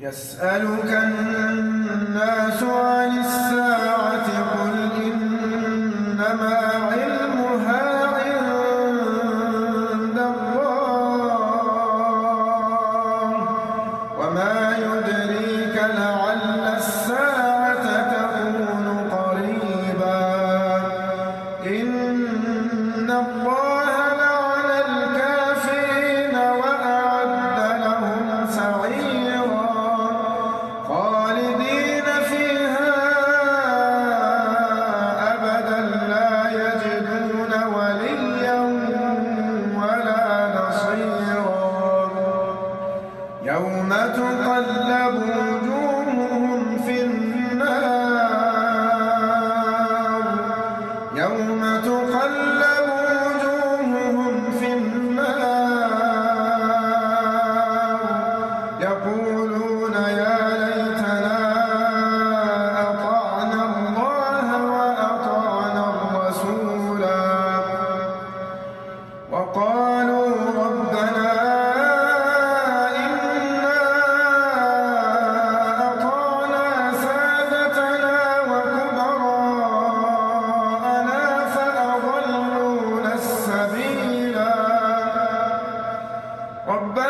يسألك الناس عن الساعة قل إنما علمها عند الله وما يدريك لعل يوم تقلب ربنا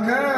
كان